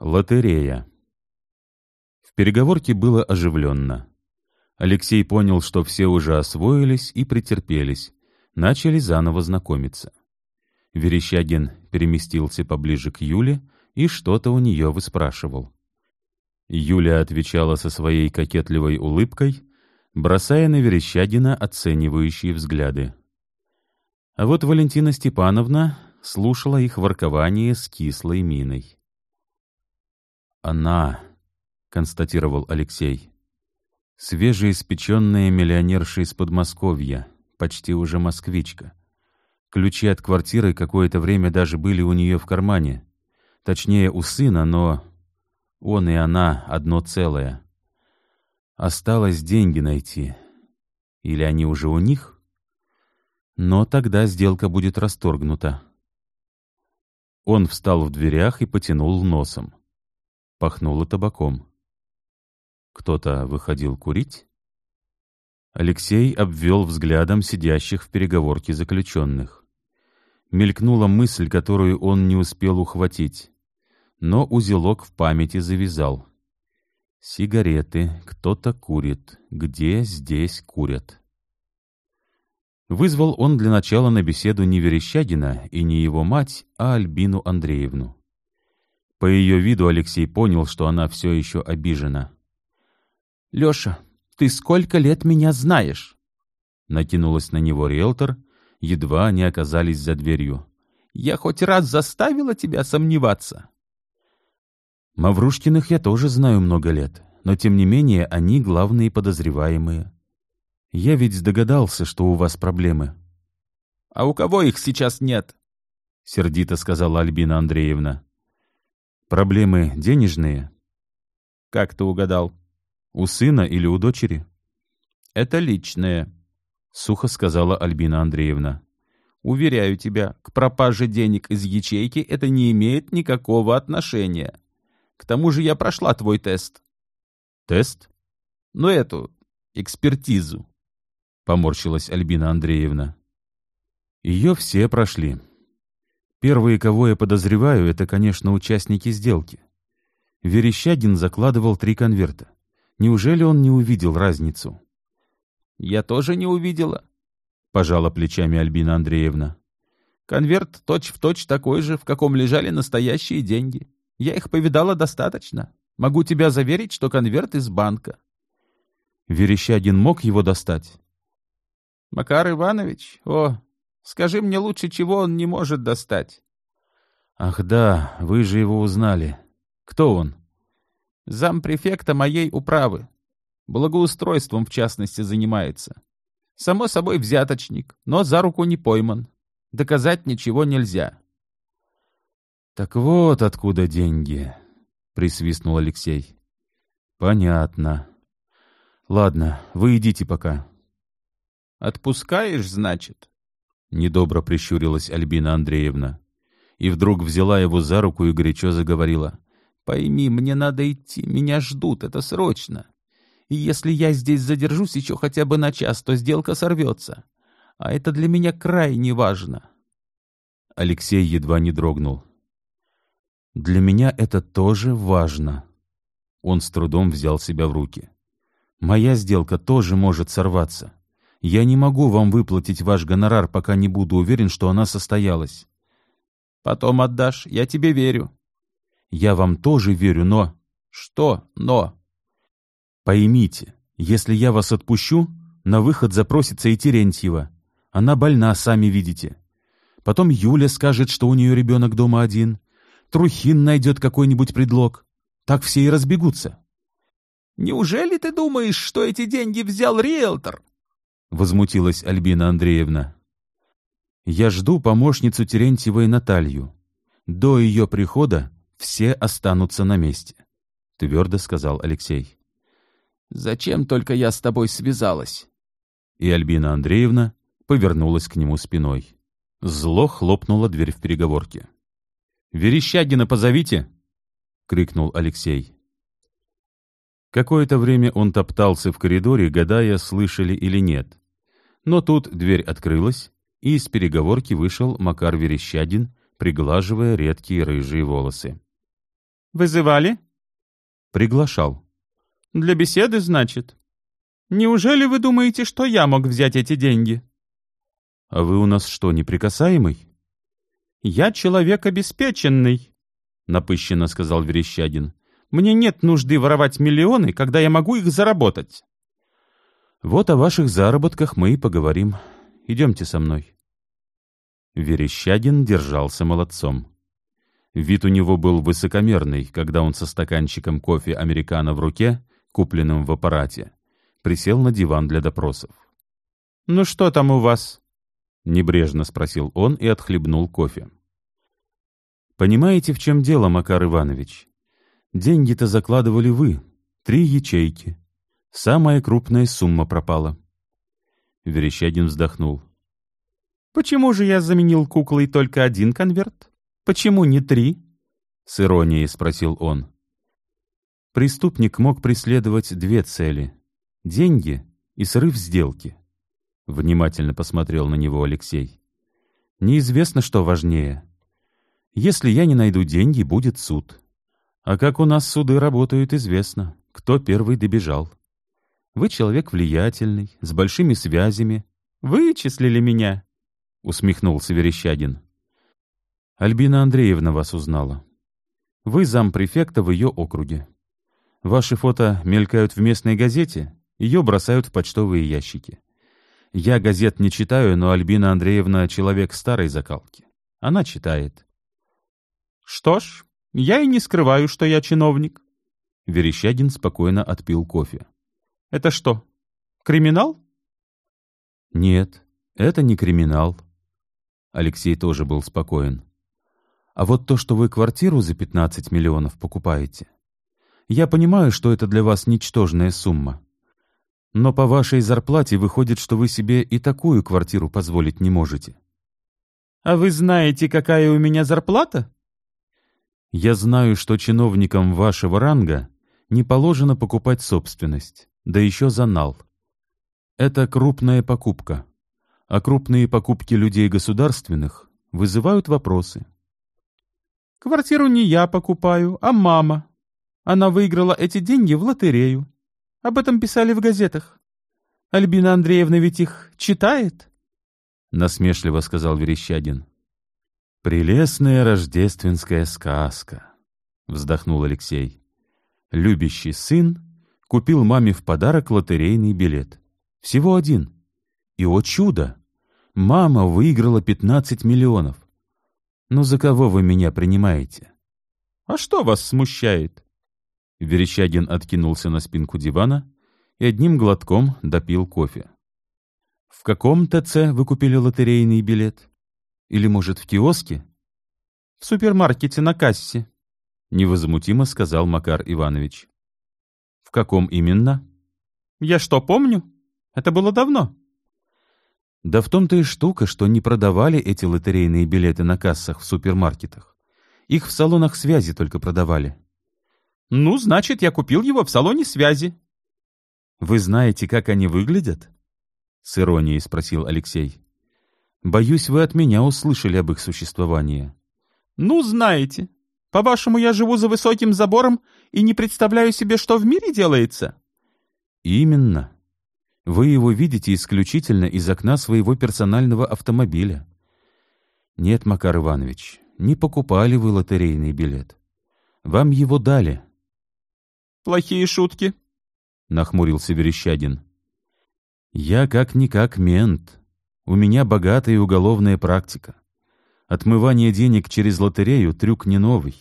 Лотерея. В переговорке было оживленно. Алексей понял, что все уже освоились и претерпелись, начали заново знакомиться. Верещагин переместился поближе к Юле и что-то у нее выспрашивал. Юля отвечала со своей кокетливой улыбкой, бросая на Верещагина оценивающие взгляды. А вот Валентина Степановна слушала их воркование с кислой миной. «Она», — констатировал Алексей, — «свежеиспеченная миллионерша из Подмосковья, почти уже москвичка. Ключи от квартиры какое-то время даже были у нее в кармане. Точнее, у сына, но он и она одно целое. Осталось деньги найти. Или они уже у них? Но тогда сделка будет расторгнута. Он встал в дверях и потянул носом. Пахнуло табаком. Кто-то выходил курить? Алексей обвел взглядом сидящих в переговорке заключенных. Мелькнула мысль, которую он не успел ухватить. Но узелок в памяти завязал. Сигареты, кто-то курит. Где здесь курят? Вызвал он для начала на беседу не Верещагина и не его мать, а Альбину Андреевну. По ее виду Алексей понял, что она все еще обижена. «Леша, ты сколько лет меня знаешь?» Накинулась на него риэлтор, едва они оказались за дверью. «Я хоть раз заставила тебя сомневаться?» «Маврушкиных я тоже знаю много лет, но тем не менее они главные подозреваемые. Я ведь догадался, что у вас проблемы». «А у кого их сейчас нет?» — сердито сказала Альбина Андреевна. Проблемы денежные? Как ты угадал? У сына или у дочери? Это личное, сухо сказала Альбина Андреевна. Уверяю тебя, к пропаже денег из ячейки это не имеет никакого отношения. К тому же я прошла твой тест. Тест? Ну, эту, экспертизу. Поморщилась Альбина Андреевна. Ее все прошли. Первые, кого я подозреваю, это, конечно, участники сделки. Верещагин закладывал три конверта. Неужели он не увидел разницу? «Я тоже не увидела», — пожала плечами Альбина Андреевна. «Конверт точь-в-точь точь такой же, в каком лежали настоящие деньги. Я их повидала достаточно. Могу тебя заверить, что конверт из банка». Верещагин мог его достать? «Макар Иванович? О, Скажи мне лучше, чего он не может достать. Ах да, вы же его узнали. Кто он? Зампрефекта моей управы. Благоустройством, в частности, занимается. Само собой взяточник, но за руку не пойман. Доказать ничего нельзя. Так вот откуда деньги, присвистнул Алексей. Понятно. Ладно, вы идите пока. Отпускаешь, значит? Недобро прищурилась Альбина Андреевна. И вдруг взяла его за руку и горячо заговорила. «Пойми, мне надо идти, меня ждут, это срочно. И если я здесь задержусь еще хотя бы на час, то сделка сорвется. А это для меня крайне важно». Алексей едва не дрогнул. «Для меня это тоже важно». Он с трудом взял себя в руки. «Моя сделка тоже может сорваться. Я не могу вам выплатить ваш гонорар, пока не буду уверен, что она состоялась. Потом отдашь, я тебе верю. Я вам тоже верю, но... Что «но»? Поймите, если я вас отпущу, на выход запросится и Терентьева. Она больна, сами видите. Потом Юля скажет, что у нее ребенок дома один. Трухин найдет какой-нибудь предлог. Так все и разбегутся. Неужели ты думаешь, что эти деньги взял риэлтор? Возмутилась Альбина Андреевна. Я жду помощницу Терентьевой Наталью. До ее прихода все останутся на месте, твердо сказал Алексей. Зачем только я с тобой связалась? И Альбина Андреевна повернулась к нему спиной. Зло хлопнула дверь в переговорке. «Верещагина позовите!» — крикнул Алексей. Какое-то время он топтался в коридоре, гадая, слышали или нет. Но тут дверь открылась, и из переговорки вышел Макар Верещагин, приглаживая редкие рыжие волосы. Вызывали? Приглашал. Для беседы, значит? Неужели вы думаете, что я мог взять эти деньги? А вы у нас что, неприкасаемый? Я человек обеспеченный, напыщенно сказал Верещагин. Мне нет нужды воровать миллионы, когда я могу их заработать. Вот о ваших заработках мы и поговорим. Идемте со мной. Верещагин держался молодцом. Вид у него был высокомерный, когда он со стаканчиком кофе американо в руке, купленным в аппарате, присел на диван для допросов. «Ну что там у вас?» — небрежно спросил он и отхлебнул кофе. «Понимаете, в чем дело, Макар Иванович? Деньги-то закладывали вы, три ячейки. Самая крупная сумма пропала». Верещагин вздохнул. «Почему же я заменил куклой только один конверт?» «Почему не три?» — с иронией спросил он. Преступник мог преследовать две цели — деньги и срыв сделки. Внимательно посмотрел на него Алексей. Неизвестно, что важнее. Если я не найду деньги, будет суд. А как у нас суды работают, известно. Кто первый добежал. Вы человек влиятельный, с большими связями. Вычислили меня, — усмехнулся Верещагин. Альбина Андреевна вас узнала. Вы зампрефекта в ее округе. Ваши фото мелькают в местной газете, ее бросают в почтовые ящики. Я газет не читаю, но Альбина Андреевна человек старой закалки. Она читает. Что ж, я и не скрываю, что я чиновник. Верещагин спокойно отпил кофе. Это что, криминал? Нет, это не криминал. Алексей тоже был спокоен. А вот то, что вы квартиру за 15 миллионов покупаете, я понимаю, что это для вас ничтожная сумма. Но по вашей зарплате выходит, что вы себе и такую квартиру позволить не можете. А вы знаете, какая у меня зарплата? Я знаю, что чиновникам вашего ранга не положено покупать собственность, да еще за нал. Это крупная покупка, а крупные покупки людей государственных вызывают вопросы. Квартиру не я покупаю, а мама. Она выиграла эти деньги в лотерею. Об этом писали в газетах. Альбина Андреевна ведь их читает?» Насмешливо сказал Верещагин. «Прелестная рождественская сказка», — вздохнул Алексей. Любящий сын купил маме в подарок лотерейный билет. Всего один. И, о чудо! Мама выиграла 15 миллионов. «Ну за кого вы меня принимаете?» «А что вас смущает?» Верещагин откинулся на спинку дивана и одним глотком допил кофе. «В каком ТЦ вы купили лотерейный билет? Или, может, в киоске?» «В супермаркете на кассе», — невозмутимо сказал Макар Иванович. «В каком именно?» «Я что, помню? Это было давно». Да в том-то и штука, что не продавали эти лотерейные билеты на кассах в супермаркетах. Их в салонах связи только продавали. Ну, значит, я купил его в салоне связи. Вы знаете, как они выглядят? С иронией спросил Алексей. Боюсь, вы от меня услышали об их существовании. Ну, знаете. По-вашему, я живу за высоким забором и не представляю себе, что в мире делается? Именно. Вы его видите исключительно из окна своего персонального автомобиля. Нет, Макар Иванович, не покупали вы лотерейный билет. Вам его дали. Плохие шутки, — нахмурился Верещагин. Я как-никак мент. У меня богатая уголовная практика. Отмывание денег через лотерею — трюк не новый.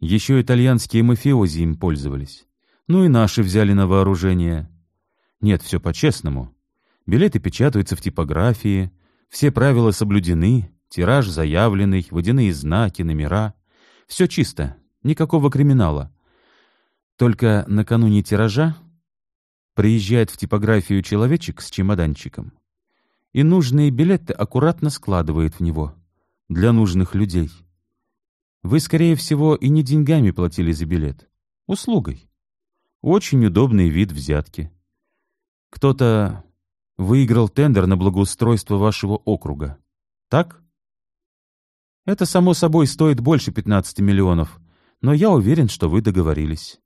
Еще итальянские мафиози им пользовались. Ну и наши взяли на вооружение. Нет, все по-честному. Билеты печатаются в типографии, все правила соблюдены, тираж заявленный, водяные знаки, номера. Все чисто, никакого криминала. Только накануне тиража приезжает в типографию человечек с чемоданчиком и нужные билеты аккуратно складывает в него для нужных людей. Вы, скорее всего, и не деньгами платили за билет, услугой. Очень удобный вид взятки. Кто-то выиграл тендер на благоустройство вашего округа. Так? Это, само собой, стоит больше 15 миллионов, Но я уверен, что вы договорились.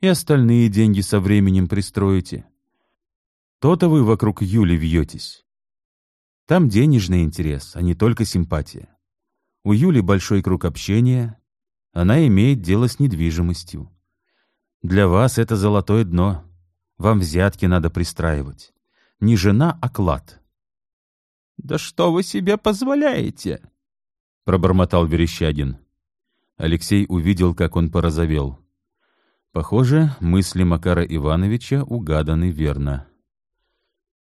И остальные деньги со временем пристроите. То-то вы вокруг Юли вьетесь. Там денежный интерес, а не только симпатия. У Юли большой круг общения, она имеет дело с недвижимостью. Для вас это золотое дно. Вам взятки надо пристраивать. Не жена, а клад. — Да что вы себе позволяете? — пробормотал Верещагин. Алексей увидел, как он порозовел. Похоже, мысли Макара Ивановича угаданы верно.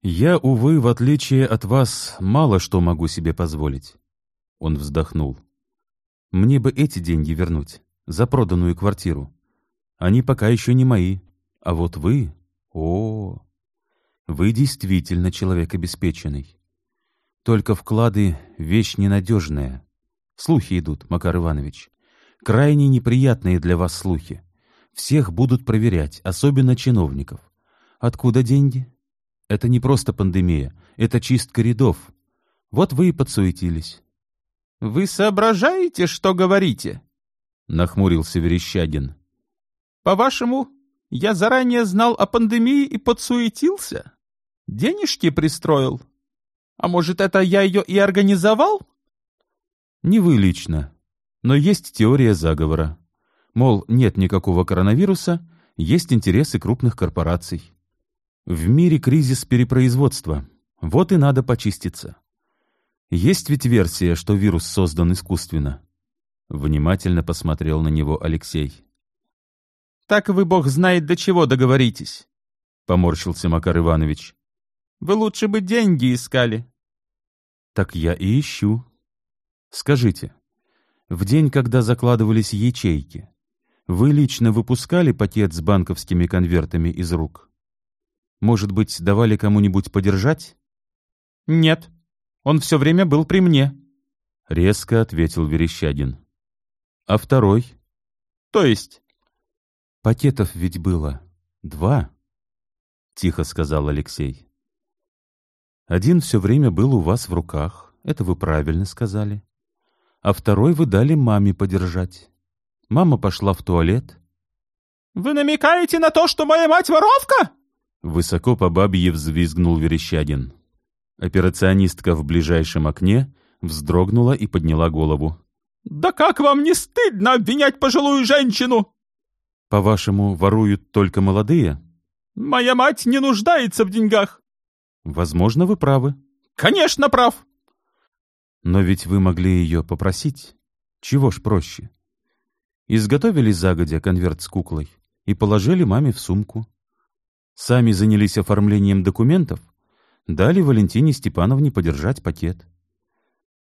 «Я, увы, в отличие от вас, мало что могу себе позволить». Он вздохнул. «Мне бы эти деньги вернуть, за проданную квартиру. Они пока еще не мои. А вот вы... О, вы действительно человек обеспеченный. Только вклады — вещь ненадежная. Слухи идут, Макар Иванович. Крайне неприятные для вас слухи. Всех будут проверять, особенно чиновников. Откуда деньги? Это не просто пандемия, это чистка рядов. Вот вы и подсуетились. — Вы соображаете, что говорите? — нахмурился Верещагин. По-вашему, я заранее знал о пандемии и подсуетился? Денежки пристроил? А может, это я ее и организовал? Не вы лично, но есть теория заговора. Мол, нет никакого коронавируса, есть интересы крупных корпораций. В мире кризис перепроизводства. Вот и надо почиститься. Есть ведь версия, что вирус создан искусственно. Внимательно посмотрел на него Алексей. Так вы, бог знает, до чего договоритесь, — поморщился Макар Иванович. Вы лучше бы деньги искали. Так я и ищу. Скажите, в день, когда закладывались ячейки, вы лично выпускали пакет с банковскими конвертами из рук? Может быть, давали кому-нибудь подержать? Нет, он все время был при мне. Резко ответил Верещагин. А второй? То есть? Пакетов ведь было два, — тихо сказал Алексей. Один все время был у вас в руках, это вы правильно сказали. А второй вы дали маме подержать. Мама пошла в туалет. — Вы намекаете на то, что моя мать воровка? Высоко по бабье взвизгнул Верещагин. Операционистка в ближайшем окне вздрогнула и подняла голову. — Да как вам не стыдно обвинять пожилую женщину? По-вашему, воруют только молодые? Моя мать не нуждается в деньгах. Возможно, вы правы. Конечно, прав. Но ведь вы могли ее попросить. Чего ж проще? Изготовили загодя конверт с куклой и положили маме в сумку. Сами занялись оформлением документов, дали Валентине Степановне подержать пакет.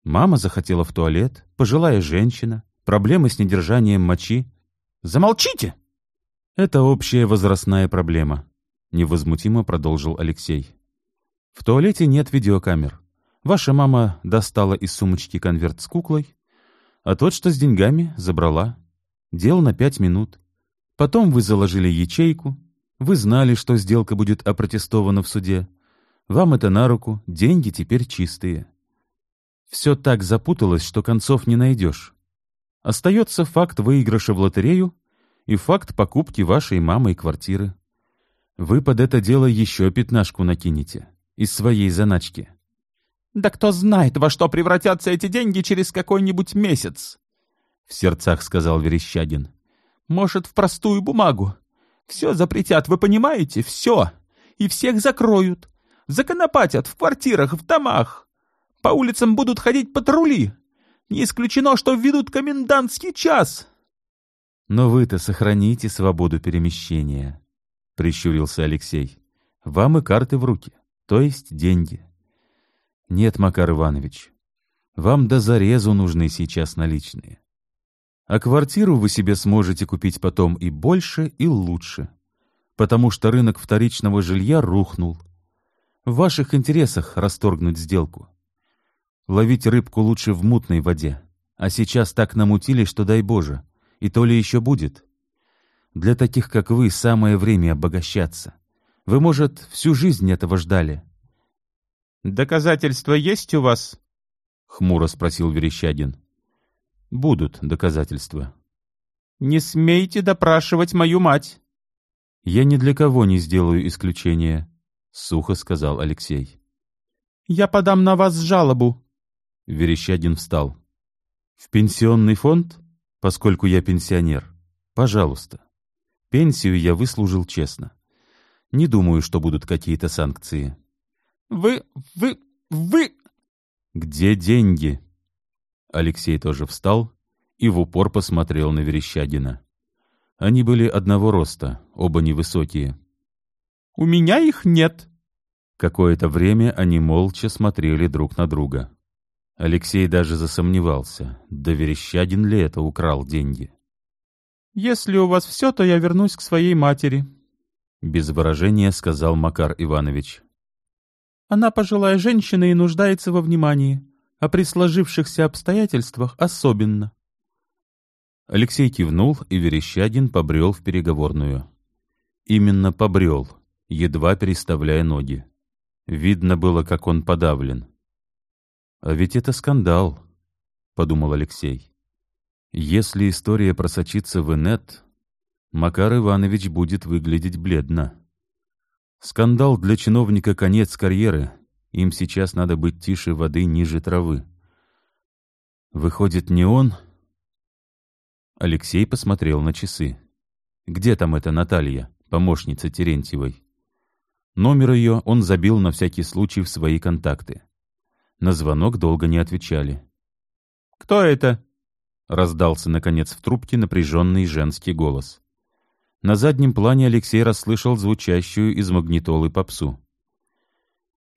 Мама захотела в туалет, пожилая женщина, проблемы с недержанием мочи. «Замолчите!» «Это общая возрастная проблема», — невозмутимо продолжил Алексей. «В туалете нет видеокамер. Ваша мама достала из сумочки конверт с куклой, а тот, что с деньгами, забрала. Дел на пять минут. Потом вы заложили ячейку, вы знали, что сделка будет опротестована в суде. Вам это на руку, деньги теперь чистые. Все так запуталось, что концов не найдешь. Остается факт выигрыша в лотерею и факт покупки вашей мамой квартиры. Вы под это дело еще пятнашку накинете из своей заначки. «Да кто знает, во что превратятся эти деньги через какой-нибудь месяц!» В сердцах сказал Верещагин. «Может, в простую бумагу. Все запретят, вы понимаете? Все. И всех закроют. Законопатят в квартирах, в домах. По улицам будут ходить патрули. Не исключено, что введут комендантский час. «Но вы-то сохраните свободу перемещения», — прищурился Алексей. «Вам и карты в руки, то есть деньги». «Нет, Макар Иванович, вам до зарезу нужны сейчас наличные. А квартиру вы себе сможете купить потом и больше, и лучше, потому что рынок вторичного жилья рухнул. В ваших интересах расторгнуть сделку. Ловить рыбку лучше в мутной воде, а сейчас так намутили, что дай Боже, и то ли еще будет. Для таких, как вы, самое время обогащаться. Вы, может, всю жизнь этого ждали. «Доказательства есть у вас?» — хмуро спросил Верещагин. «Будут доказательства», «Не смейте допрашивать мою мать!» «Я ни для кого не сделаю исключения», — сухо сказал Алексей. «Я подам на вас жалобу». Верещагин встал. «В пенсионный фонд, поскольку я пенсионер? Пожалуйста. Пенсию я выслужил честно. Не думаю, что будут какие-то санкции». «Вы... вы... вы...» «Где деньги?» Алексей тоже встал и в упор посмотрел на Верещагина. Они были одного роста, оба невысокие. «У меня их нет!» Какое-то время они молча смотрели друг на друга. Алексей даже засомневался, да Верещагин ли это украл деньги. «Если у вас все, то я вернусь к своей матери», — без выражения сказал Макар Иванович. «Она пожилая женщина и нуждается во внимании, а при сложившихся обстоятельствах особенно». Алексей кивнул, и Верещагин побрел в переговорную. Именно побрел, едва переставляя ноги. Видно было, как он подавлен. «А ведь это скандал», — подумал Алексей. «Если история просочится в инет, Макар Иванович будет выглядеть бледно. Скандал для чиновника конец карьеры, им сейчас надо быть тише воды ниже травы. Выходит, не он, Алексей посмотрел на часы. Где там эта Наталья, помощница Терентьевой? Номер ее он забил на всякий случай в свои контакты. На звонок долго не отвечали. «Кто это?» — раздался, наконец, в трубке напряженный женский голос. На заднем плане Алексей расслышал звучащую из магнитолы попсу.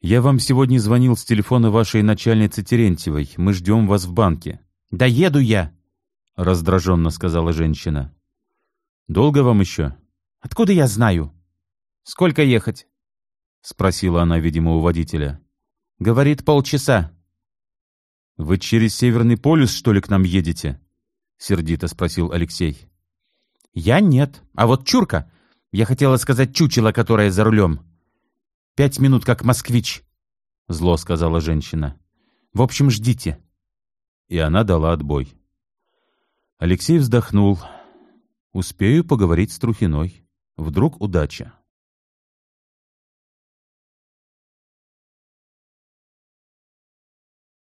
«Я вам сегодня звонил с телефона вашей начальницы Терентьевой. Мы ждем вас в банке». «Да еду я!» — раздраженно сказала женщина. «Долго вам еще?» «Откуда я знаю?» «Сколько ехать?» — спросила она, видимо, у водителя. «Говорит, полчаса». «Вы через Северный полюс, что ли, к нам едете?» — сердито спросил Алексей. «Я нет. А вот Чурка, я хотела сказать чучело, которое за рулем. Пять минут как москвич», — зло сказала женщина. «В общем, ждите». И она дала отбой. Алексей вздохнул. «Успею поговорить с Трухиной. Вдруг удача».